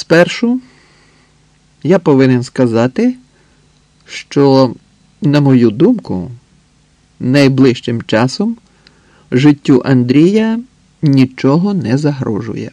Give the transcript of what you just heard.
Спершу я повинен сказати, що, на мою думку, найближчим часом життю Андрія нічого не загрожує.